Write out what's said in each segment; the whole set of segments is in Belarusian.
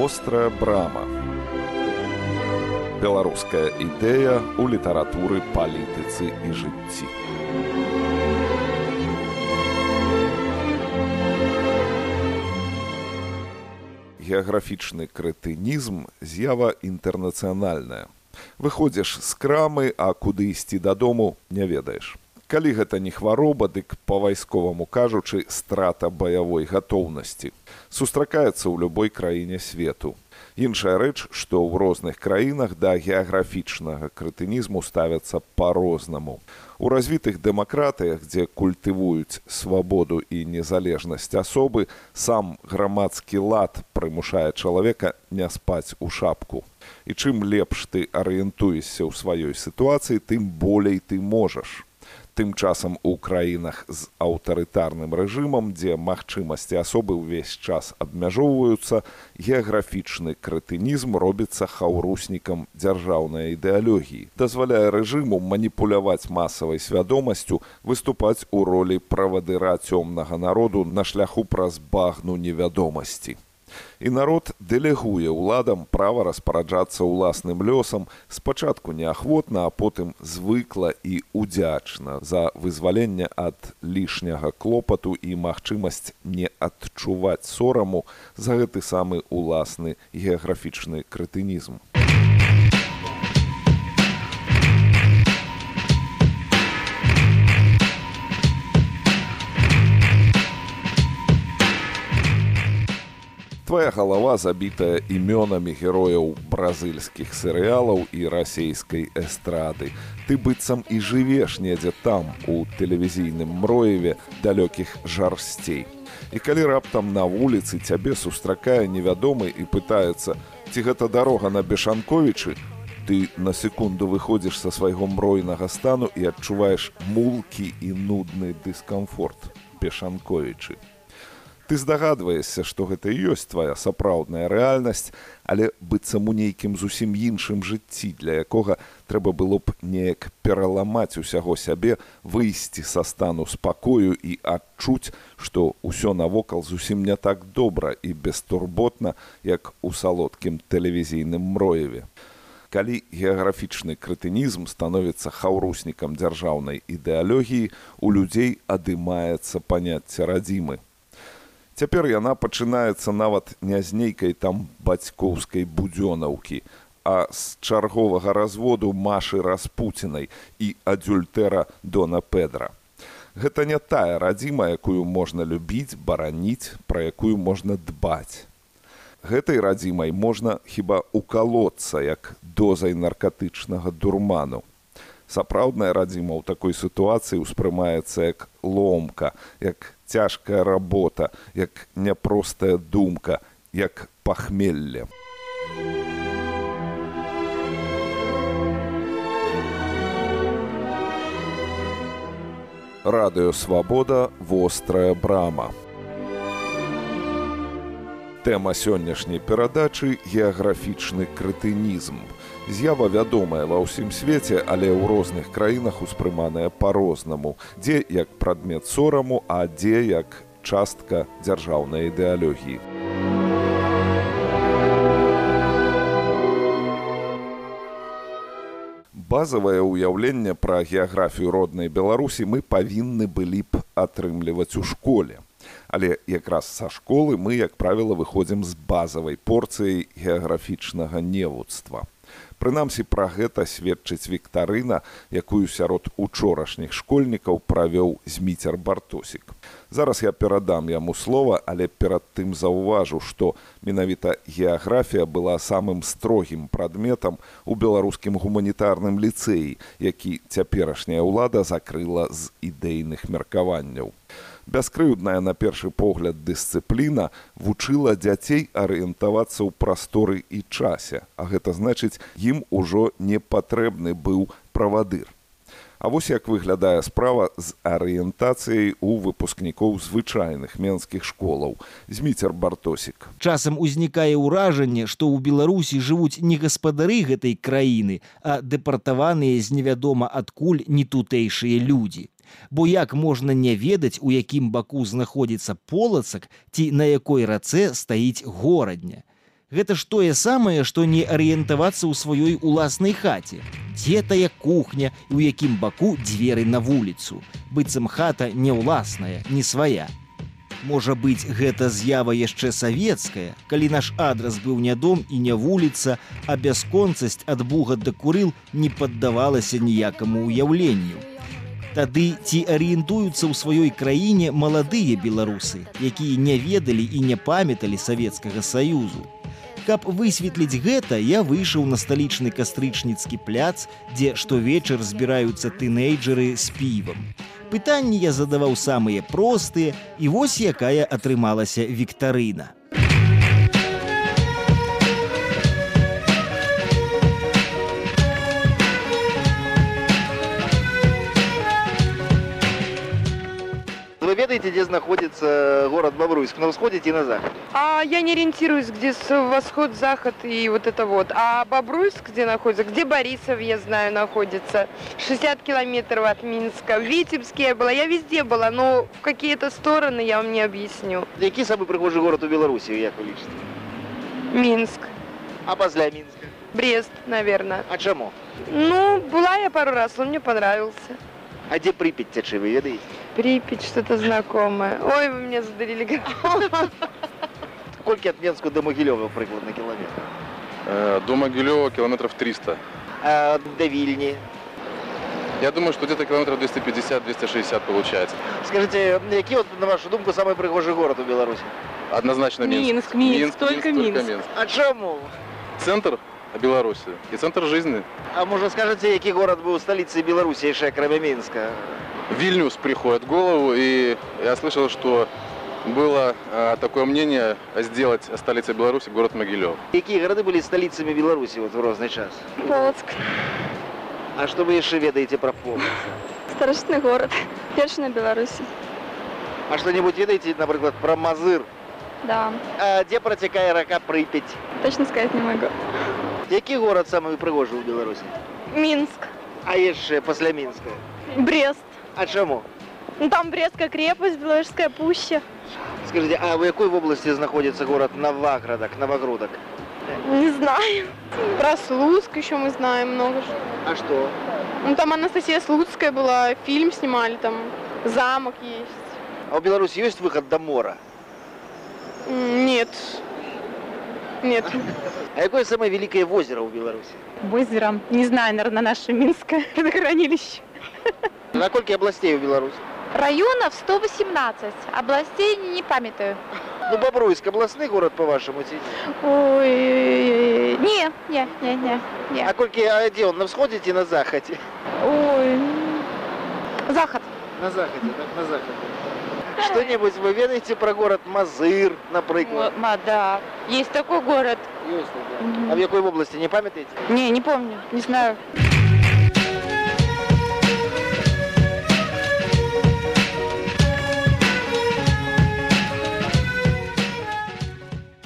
вострая брама. Беларуская ідэя ў літаратуры палітыцы і жыцці. Геаграфічны крытынізм з'ява інтэрнацыянальная. Выходзіш з крамы а куды ісці дадому не ведаеш калі гэта не хвароба дык по вайсковаму кажучы страта баявой гатоўнасці. Сустракаецца ў любой краіне свету. Іншая рэч што ў розных краінах да геаграфічнага крытынізму ставяцца по-рознаму у развітых дэмакратыях дзе культывуюць свабоду і незалежнасць асобы сам грамадскі лад прымушае чалавека не спаць у шапку. І чым лепш ты арыентуешся ў сваёй сітуацыі тым болей ты можаш тым часам у краінах з аўтарытарным рэжымам дзе магчымасці асобы ўвесь час абмяжоўваюцца геаграфічны крытынізм робіцца хаўруснікам дзяржаўнай ідэалогіі. Дазваляе рэжыму маніпуляваць масавай свядомасцю выступаць у ролі правадыра цёмнага народу на шляху праз багну невядомасці і народ дэлегуе ўладам права распараджацца ўласным лёсам спачатку неахвотна а потым звыкла і удзячна за вызваленне ад лішняга клопату і магчымасць не адчуваць сораму за гэты самы уласны геаграфічны крытынізм твоя галава забітая імёнамі герояў бразыльскіх серыялаў і расійскай эстрады. Ты быццам і жывеш недзе там у тэлевізійным мроеве далёкіх жарсцей і калі раптам на вуліцы цябе сустракае невядомы і пытаецца ці гэта дарога на бешанковічы ты на секунду выходзіш са свайго мройнага стану і адчуваеш мулкі і нудны дыскамфорт бешанковічы ты здагадваешся што гэта ёсць твоя сапраўдная рэальнасць але быццам у нейкім зусім іншым жыцці для якога трэба было б неяк пераламаць усяго сябе выйсці са стану спакою і адчуць што ўсё навокал зусім не так добра і бестурботна як у салодкім тэлевізійным мроеве. Калі геаграфічны крытынізм становіцца хаўруснікам дзяржаўнай ідэалогіі у людзей адымаецца паняцце радзімы Цяпер яна пачынаецца нават не з нейкай там бацькоўскай будзёнаўкі, а з чарговага разводу машы распуцінай і адюльтэра Дона Педра. Гэта не тая радзіма, якую можна любіць, бараніць, пра якую можна дбаць. Гэтай радзімай можна хіба укалоцца як дозай наркатычнага дурману. Сапраўдная радзіма ў такой сітуацыі ўспрымаецца як ломка, як цяжкая работа, як няпростая думка, як пахмелле. Радыёвабода вострая брама. Тэма сённяшняй перадачы геаграфічны крытынізм з'ява вядомая ва ўсім свеце, але ў розных краінах успрыманая па-рознаму, дзе як прадмет сораму, а дзе як частка дзяржаўнай ідэалогіі. Базавае ўяўленне пра геаграфію роднай Беларусі мы павінны былі б атрымліваць у школе. Але якраз са школы мы, як правіла, выходзім з базавай порцыяй геаграфічнага невуцтва. Прынамсі пра гэта сведчыць віктарына, якую сярод учорашніх школьнікаў правёў зміцер бартосік. Зараз я перадам яму слова, але перад тым заўважу, што менавіта геаграфія была самым строгім прадметам у беларускім гуманітарным ліцэі, які цяперашняя ўлада закрыла з ідэйных меркаванняў бяскрыўдная на першы погляд дысцыпліна вучыла дзяцей арыентавацца ў прасторы і часе, а гэта значыць, ім ужо не патрэбны быў правадыр. А вось як выглядае справа з арыентацыяй у выпускнікоў звычайных менскіх школаў. Зміцер бартосік. Часам узнікае ўражанне што ў беларусі жывуць не гаспадары гэтай краіны а дэпартаваныя з невядома адкуль не тутэйшыя людзі Бо як можна не ведаць, у якім баку знаходзіцца полацак ці на якой рацэ стаіць горадня. Гэта ж тое самае, што не арыентавацца ў сваёй уласнай хаце. Дзе тая кухня і ў якім баку дзверы на вуліцу. Быццам хата не ўласная, не свая. Можа быць, гэта з'ява яшчэ савецкая, калі наш адрас быў не дом і не вуліца, а бясконцасць ад буга да курыл не паддавалася ніякаму ўяўленню. Тады ці арыентуюцца ў сваёй краіне маладыя беларусы, якія не ведалі і не памяталі савецкага саюзу. Каб высветліць гэта, я выйшаў на сталічны кастрычніцкі пляц, дзе штовечар збіраюцца тынейджеры з півам. Пытанні я задаваў самыя простыя, і вось якая атрымалася віктарына. Вы ведаете, где находится город Бобруйск? На восходе и на заходе? А я не ориентируюсь, где с- восход, заход и вот это вот. А Бобруйск где находится? Где Борисов, я знаю, находится? 60 километров от Минска. В Витебске я была. Я везде была, но в какие-то стороны я вам не объясню. Який самый прихожий город у Беларуси, як ви лічите? Минск. А після Мінська? Брест, наверное. А чому? Ну, была я пару раз, он мне понравился. А де Припять тече, ви ведаєте? Припять, что-то знакомое. Ой, вы меня задалили. Скільки від Мінську до Могильова, приклад, на кілометр? Э, До Могилева километров 300. А до Вільні? Я думаю, что где-то километров 250-260 получается. Скажите, який, от, на вашу думку, самый прихожий город у Білорусі? Однозначно Минск. Минск, Минск, только Минск. А чому? Центр Беларуси и центр жизни. А може скажете, який город був столицею Білорусі, ще крім Мінська? Вильнюс приходит в голову, и я слышал, что было э, такое мнение сделать столицей Беларуси город Могилев. Які города були столицями Білорусі от, в різний час? Полоцк. А що ви ще ведаєте про Полоцк? Старостный город. Перший на Беларуси. А що-небудь ведаєте, наприклад, про Мазир? Да. А де протікає река Припять? Точно сказать не могу. Який город самий пригожий у Білорусі? Минск. А є ще після Мінська. Брест. А чому? Ну там Брестская крепость, Белорусская пуща. Скажите, а в якій області знаходиться город Новоградок, Новогрудок? Не знаю. Про Слуцк еще мы знаем много. что. А що? Ну, там Анастасия Слуцкая была, фильм снимали, там замок есть. А у Білорусі є виход до мора? М, Нет. Нет. А яке саме велике озеро у Білорусі? Озеро. Не знаю, наверное, наше Минское водохранилище. На скільки областей у Білорусі? Районов 118, областей не памятаю. Ну, Бобруйск, областний город, по-вашому, ці ні? Ой, не, не, не, не, не. А скільки, а де он, на сході чи на заході? Ой, Заход. На заході, так, на заході. Что-нибудь вы ведаете про город Мазыр, наприклад? Ма, да. Есть такой город. Есть, да. А в якій області, не пам'ятаєте? Не, не помню, не знаю.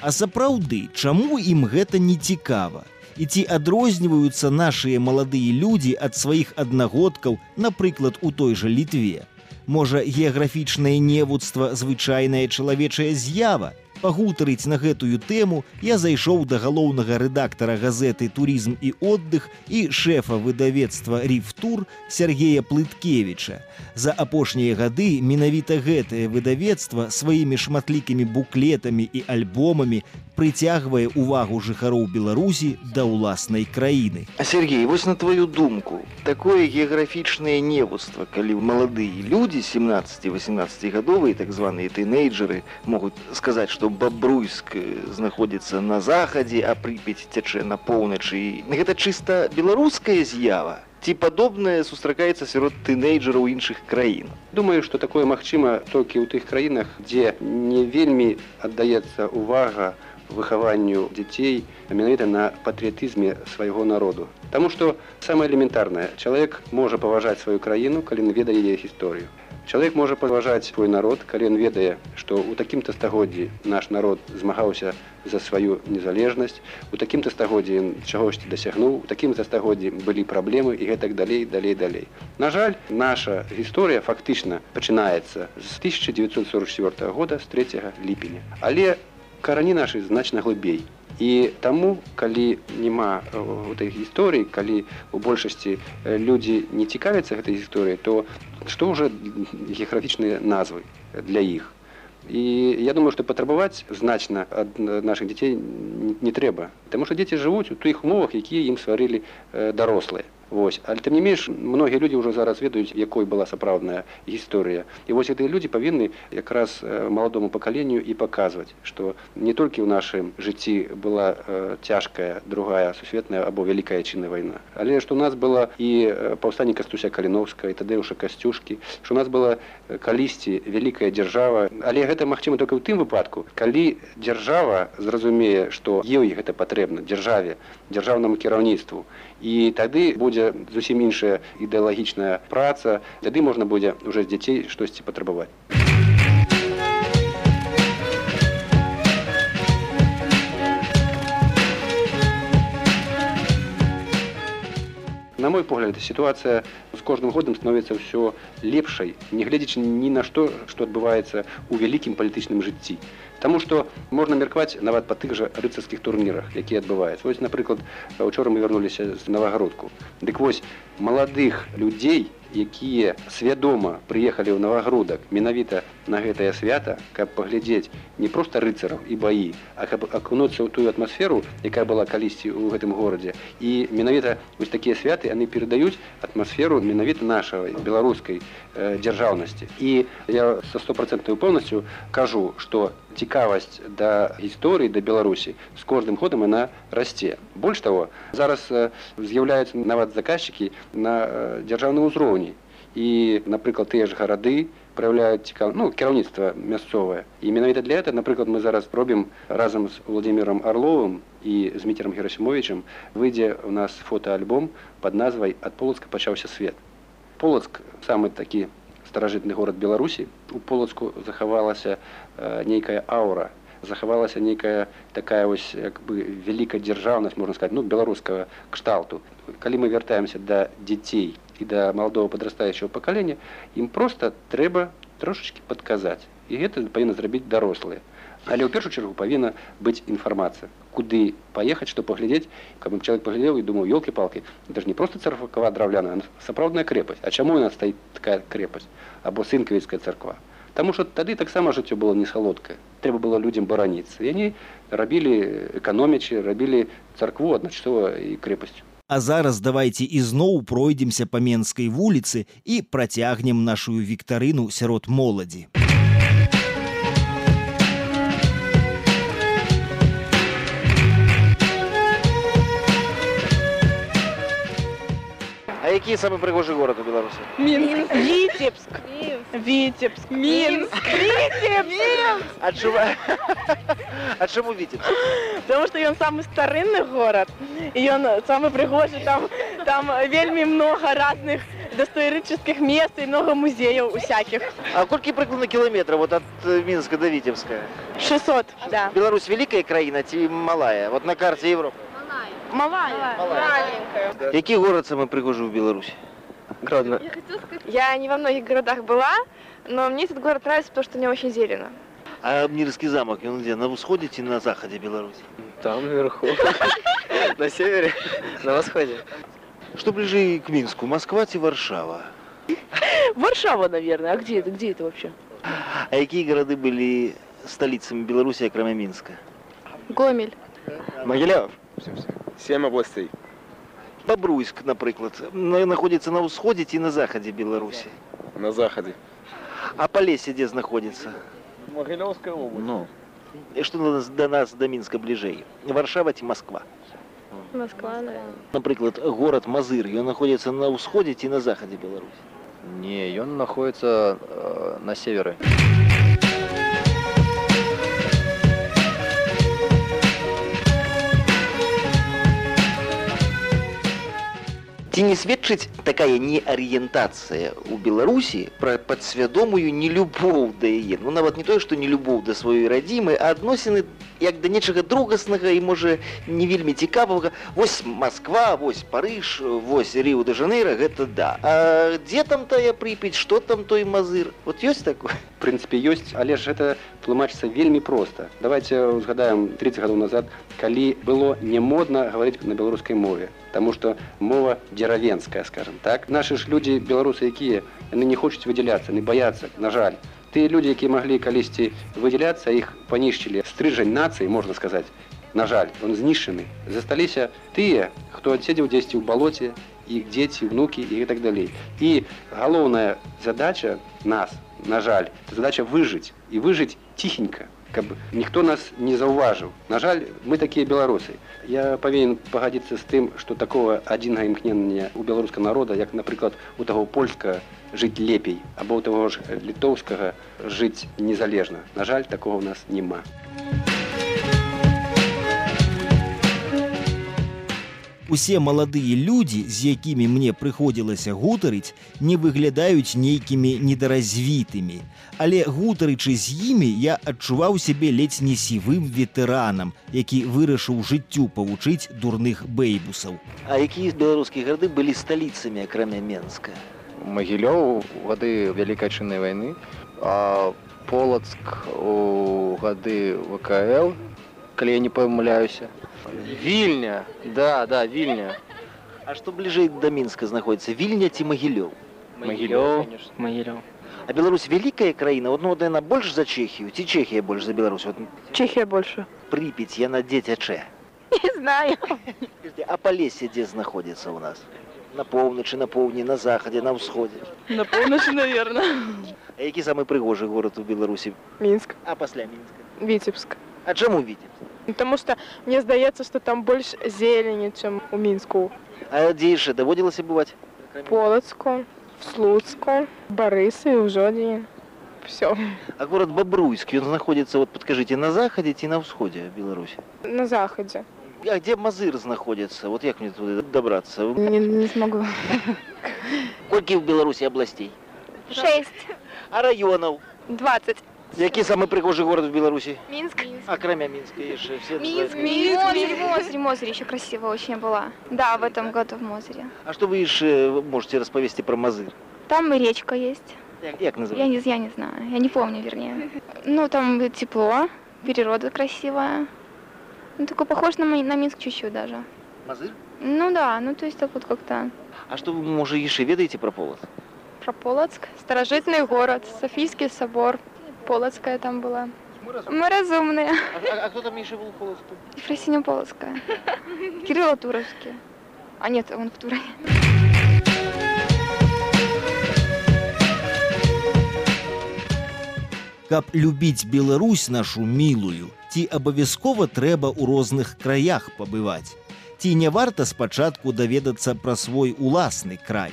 А сапраўды, чаму ім гэта не цікава? І ці адрозніваюцца нашыя маладыя людзі ад сваіх аднагодкаў, напрыклад, у той жа літве. Можа, геаграфічнае невуцтва звычайная чалавечая з'ява. Пагутарыць на гэтую тэму я зайшоў да галоўнага рэдактара газеты турызм і отдых і шэфа выдавецтва рифтур Сергея Плыткевіча. За апошнія гады менавіта гэтае выдавецтва сваімі шматлікімі буклетамі і альбомамі прыцягвае увагу жыхароў Беларусі да ўласнай краіны. А Сергей, вось на твою думку, такое геаграфічнае невуцтва, калі маладыя людзі 17-18 гадовыя, так званыя тынейджеры, могуць сказаць, што Бабруйск э, знаходзіцца на захадзе, а Припяць цячэ на поўначы. Гэта чыста беларуская з'ява. Ці падобнае сустракаецца сярод тынейджераў іншых краін. Думаю, што такое магчыма толькі ў тых краінах, дзе не вельмі аддаецца ўвага выхаванню дзяцей менавіта на патрыятызме свайго народу. Таму што самае элементарнае чалавек можа паважаць сваю краіну, калі ён ведае яе гісторыю. Чалавек можа паважаць свой народ, калі ён ведае, што ў такім-то стагоддзі наш народ змагаўся за сваю незалежнасць, у такім-то стагоддзі чагосьці дасягнуў, у такім-то стагоддзі былі праблемы і гэтак далей, далей, далей. На жаль, наша гісторыя фактычна пачынаецца з 1944 года з 3 ліпеня. Але карані нашы значна глыбей. І таму калі няма гэтай гісторыі калі у большасці людзі не цікавяцца гэтай гісторыі то што ўжо геаграфічныя назвы для іх? І я думаю што патрабаваць значна ад нашых дзяцей не трэба. Таму што дзеці жывуць у тых умовах якія ім стварылі дарослыя Вось. Але тым не менш многія людзі ўжо зараз ведаюць, якой была сапраўдная гісторыя. І вось гэтыя людзі павінны якраз маладому пакаленню і паказваць, што не толькі ў нашым жыцці была цяжкая другая сусветная або вялікая чынная вайна. Але што у нас была і паўстанне кастуся каліновска і тадэуша касцюшкі, што у нас была калісьці вялікая дзяржава. Але гэта магчыма только ў тым выпадку, калі дзяржава зразумее, што ёй гэта патрэбна дзяржаве, дзяржаўнаму кіраўніцтву. І тады будзе зусім іншая ідэалагічная праца тады можна будзе уже з дзяцей штосьці патрабаваць На мой погляд сітуацыя з кожным годам становіцца ўсё лепшай нягледзячы ні на што што адбываецца ў вялікім палітычным жыцці Таму што можна меркаваць нават па тых жа рыцарскіх турнірах якія адбываюць вось напрыклад учора мы вярнуліся з навагродку дык вось маладых людзей якія свядома прыехалі ў навагрудак менавіта на гэтае свята каб паглядзець не проста рыцараў і баі а каб акунуцца ў тую атмасферу якая была калісьці ў гэтым горадзе. І менавіта вось такія святы яны перадаюць атмасферу менавіта нашай беларускай э, дзяржаўнасці. І я са стопроцентнай поўнасцю кажу што цікавасць да гісторыі да беларусі з кожным ходам яна расце. Больш таго зараз э, з'яўляюцца нават заказчыкі на э, дзяржаўным узроўні і напрыклад тыя ж гарады праяўляюць цікав ну кіраўніцтва мясцовае і менавіта для этого напрыклад мы зараз робім разам з владимиром орловым і з міцером герасімовичем выйдзе у нас фотоальбом под назвай ад полацка пачаўся свет полацк самы такі старажытны горад беларусі у полацку захавалася э, нейкая аура захавалася нейкая такая вось як бы вялікая дзяржаўнасць можна сказать ну беларускага кшталту. Калі мы вяртаемся да дзяцей і да маладого подрастаючего пакалення ім просто трэба трошачки падказаць. І гэта павінна зрабіць дарослыя. Але ў першую чаргу павінна быць інфармацыя куды паехаць што паглядзець каб чалавек паглядзеў і думаў ёлкі палкі даже не просто царфакава драўляна сапраўдная крепасць А чаму яна стаіць такая крепасць або сынкавіцкая царква Таму што тады таксама жыццё было не салодкае трэба было людзям бараніцца і яны рабілі эканомічы рабілі царкву адначасова і крепасцю А зараз давайте ізноў пройдемся па менскай вуліцы і працягнем нашу віктарыну сярод моладзі. Які самы прыгожы горад у Беларусі? Минск. Витебск. Витебск. Минск. Витебск. А чому Вітебск? Потому что ён самый старинный город. И он самый пригожий. Там, там вельми много разных достоярических мест и много музеев усяких. А колькі прыкладна кіламетраў вот ад э, Мінска до Вітебска? 600, да. Беларусь вялікая краіна ці малая? Вот на карце Европы. Малая. Маленькая. Які горад самы прыгожы ў Беларусі? Гродно. Я не во многих городах была, но мне этот город нравится, потому что у него очень зелено. А Мирский замок, он где? На восходе или на заходе Беларуси? Там наверху. На севере, на восходе. Что ближе к Минску, Москва и Варшава? Варшава, наверное. А где это? Где это вообще? А какие города были столицами Беларуси, кроме Минска? Гомель. Могилев. Семь областей. Бобруйск, например, находится на восходе и на заходе Беларуси. На заходе. А Полесье где находится? Могилевская область. Ну. И что до нас, до нас, до Минска ближе? Варшава и Москва. Москва, наверное. Например, город Мазырь, он находится на восходе и на заходе Беларуси. Не, он находится э, на севере. Ці не сведчыць такая неарыентацыя ў Беларусі пра падсвядомую нелюбоў да яе? Ну нават не тое што не любоў да сваёй радзімы а адносіны як да нечага другаснага і можа не вельмі цікавага. Вось Москва вось парыж вось рыў да жанейра гэта да. А дзе там тая прыпяць што там той мазыр? Вот ёсць такое? Прынцыпе ёсць але ж гэта тлумачыцца вельмі проста. Давайте узгадаем 30 гадоў назад калі было не модна гаварыць на беларускай мове Таму што мова дзеравенская скажем так. Нашы ж людзі беларусы якія яны не хочуць выдзяляцца не баяцца на жаль. Тыя людзі якія маглі калісьці выдзяляцца іх панішчылі стрыжань нацыі можна сказаць на жаль он знішчаны засталіся тыя хто адседзеў дзесьці ў балоце іх дзеці внукі і так далей і галоўная задача нас на жаль задача выжыць і выжыць ціхенька каб ніхто нас не заўважыў на жаль мы такія беларусы я павінен пагадзіцца з тым што такого адзінага імкнення у беларускага народа як напрыклад у таго польска жыць лепей або ў таго ж літоўскага жыць незалежна на жаль такого у нас няма Усе маладыя людзі, з якімі мне прыходзілася гутарыць, не выглядаюць нейкімі недаразвітымі. Але гутарычы з імі я адчуваў сябе ледзь не сівым ветэранам, які вырашыў жыццю павучыць дурных бэйбусаў. А якія беларускія гарды былі сталіцамі акрамя Менска? Магілёў гады вялікай чыннай вайны, а полацк у гады ВКЛ, калі я не памыляюся, Вільня, да, да, Вільня. А што бліжэй да мінска знаходіцца вільня ці магілёў Магілёў Магілёў. А Беларусь вялікая краіна одно яна больш за чэхію ці чэхія больш за Беларусь вот, Чехия больше. прыпіць яна дзе цячэ Не знаю. а палесе дзе знаходзіцца ў нас на поўначы на поўдні на захадзе на ўсходзе На полночь, наверное. А які самы прыгожы горад у беларусі Минск. а пасля мінска Витебск. А чаму видите Потому что мне здаецца, что там больше зелени, чем у Минску. А дзе яшчэ даводзілася бываць Полоцку, в Слуцку, Борысы и в Жодине. Все. А город бабруйскі ён знаходзіцца вот падкажыце на захадзе ці на ўсходзе беларусі На заходе. А дзе мазыр знаходзіцца вот як мне туды дабрацца Не, не смогу. колькі ў беларусі абласцей Шесть. а раёнаў 20. Які самы прыгожы горад в беларусі Минск. акрамя мінска яшчэ все Минск, называют. Мозырь, Мозырь, Мозырь еще красиво очень была. Да, в этом году в Мозыре. а что вы яшчэ можете распавесці про мазыр Там и речка есть. як, як Я называется не, я не знаю, я не помню, вернее. Ну, там тепло, природа красивая. Ну, такой похож на, Ми- на Минск чуть-чуть даже. мазыр Ну да, ну то есть так вот как-то. а что вы можа яшчэ ведаеце про полат Про Полоцк. Старожитный город, Софийский собор. Полоцкая там была. Мы разумные. а, а кто там яшчэ был полацку Ефросинья Полоцкая. Кирилл Туровский. А нет, он в Туре. Каб любіць Беларусь нашу мілую, ці абавязкова трэба ў розных краях пабываць. Ці не варта спачатку даведацца пра свой уласны край.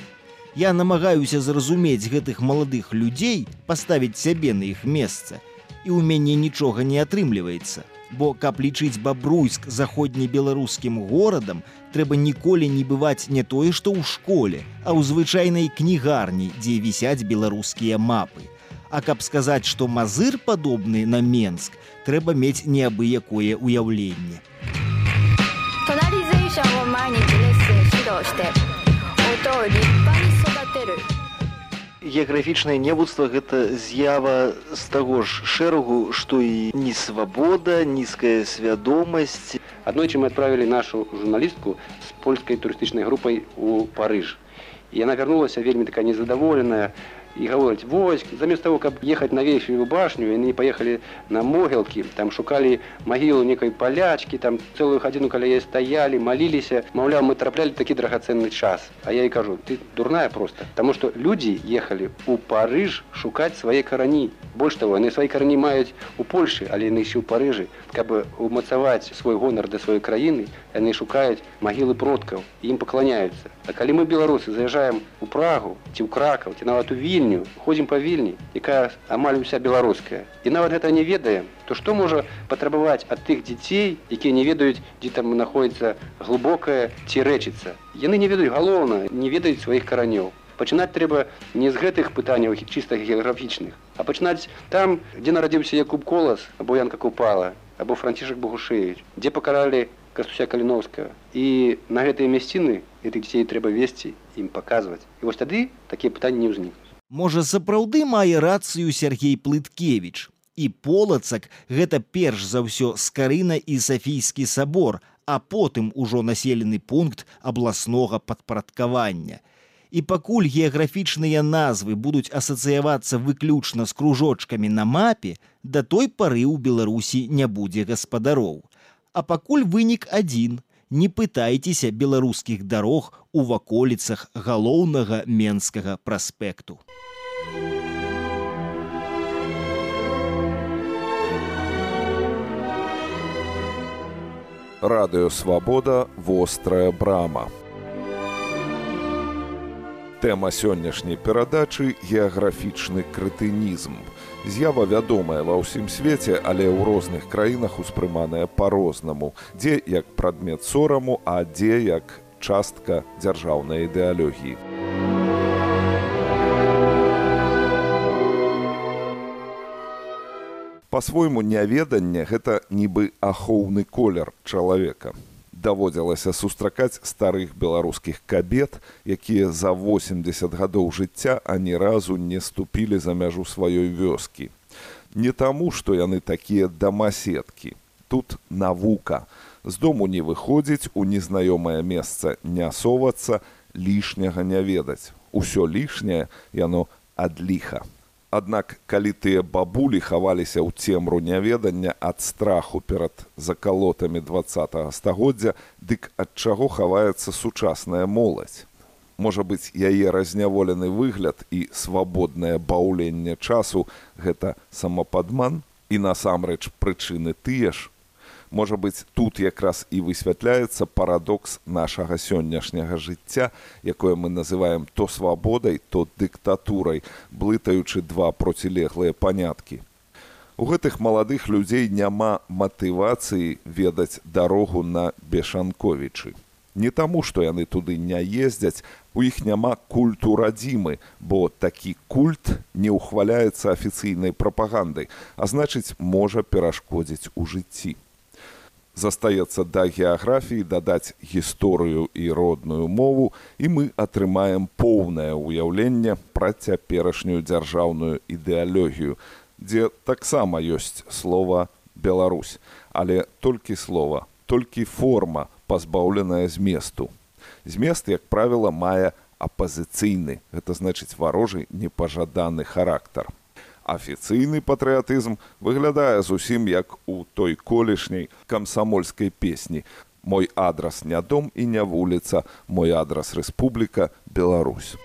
Я намагаюся зразумець гэтых маладых людзей, паставіць сябе на іх месца. І ў мяне нічога не атрымліваецца. Бо каб лічыць бабруйск заходнебеларускім горадам, трэба ніколі не бываць не тое, што ў школе, а ў звычайнай кнігарні, дзе вісяць беларускія мапы. А каб сказаць, што мазыр падобны на Менск, трэба мець неабыякое ўяўленне. トナリゼーションを毎日レッスン指導して геаграфічнае невуцтва гэта з'ява з таго ж шэрагу што і не свабода нізкая свядомасць. Аднойчы мы адправілі нашу журналістку з польскай турыстычнай групай у парыж. Яна вярнулася вельмі такая незадаволеная і гаворыць вось замест того каб ехаць на вейфевую башню яны паехалі на могілкі там шукалі магілу некай палячкі там цэлую гадзіну каля яе стаялі маліліся маўляў мы траплялі такі драгацэнны час. А я і кажу ты дурная просто Таму што людзі ехалі у парыж шукаць свае карані больш того яны свае карані маюць у польльшы але яны ісі ў парыжы каб умацаваць свой гонар да сваёй краіны яны шукаюць магілы продкаў ім пакланяюцца А калі мы беларусы заязджаем у прагу ці ў кракаў ці нават у вільню ходзім па вільні якая амаль уся беларуская. І нават гэта не ведаем то што можа патрабаваць ад тых дзяцей якія не ведаюць дзе там знаходіцца глубокая ці рэчыцца яны не ведаюць галоўна не ведаюць сваіх каранёў. Пачынаць трэба не з гэтых пытанняў чыста геаграфічных а пачынаць там дзе нарадзіўся якуб колас або янка купала або францішак богушевич дзе пакаралі кастуся каліновская і на гэтыя мясціны гэтых дзяцей трэба весці ім паказваць. І вось тады такія пытанні не ўзнікнуць Можа, сапраўды мае рацыю Сергей Плыткевіч. І полацак гэта перш за ўсё скарына і Сафійскі сабор, а потым ужо населены пункт абласнога падпарадкавання. І пакуль геаграфічныя назвы будуць асацыявацца выключна з кружочкамі на мапе, да той пары ў Беларусі не будзе гаспадароў. А пакуль вынік адзін, не пытайцеся беларускіх дарог у ваколіцах галоўнага менскага праспекту. Радыё Свабода вострая брама. Тэма сённяшняй перадачы геаграфічны крытынізм. З'ява вядомая ва ўсім свеце, але ў розных краінах успрыманая па-рознаму, дзе як прадмет сораму, а дзе як частка дзяржаўнай ідэалогіі. Па-свойму няведанне гэта нібы ахоўны колер чалавека. Даводзілася сустракаць старых беларускіх кабет, якія за 80 гадоў жыцця ані разу не ступілі за мяжу сваёй вёскі. Не таму, што яны такія дамаседкі. Тут навука. З дому не выходзіць, у незнаёмае месца не совацца, лішняга не ведаць. Усё лішняе яно ад ліха. Аднак калі тыя бабулі хаваліся ў цемру няведання ад страху перад закалотамі два стагоддзя, дык ад чаго хаваецца сучасная моладзь. Можа быць, яе разняволены выгляд і свабоднае баўленне часу гэта самападман і насамрэч прычыны тыя ж, можа быць тут якраз і высвятляецца парадокс нашага сённяшняга жыцця якое мы называем то свабодай то дыктатурай блытаючы два процілеглыя паняткі. У гэтых маладых людзей няма матывацыі ведаць дарогу на бешанковічы. Не таму што яны туды не ездзяць у іх няма культу радзімы бо такі культ не ўхваляецца афіцыйнай прапагандай а значыць можа перашкодзіць у жыцці застаецца да геаграфіі дадаць гісторыю і родную мову і мы атрымаем поўнае ўяўленне пра цяперашнюю дзяржаўную ідэалогію дзе таксама ёсць слова Беларусь але толькі слова толькі форма пазбаўленая зместу змест як правіла мае апазіцыйны гэта значыць варожы непажаданы характар афіцыйны патрыятызм выглядае зусім як у той колішняй камсамольскай песні. Мой адрас не дом і не вуліца, мой адрас рэспубліка Беларусь.